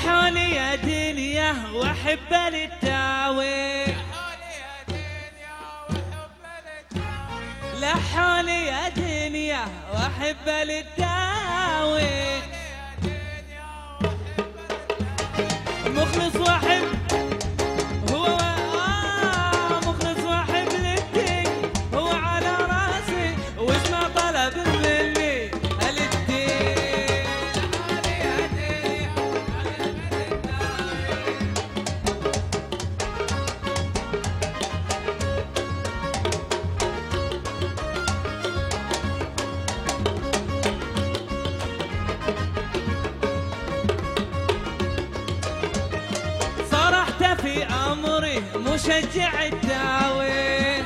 لحالي يا دنيا وأحب للتاوي لحالي يا دنيا وأحب للتاوي مخلص وأحب في امري مشجع الداوي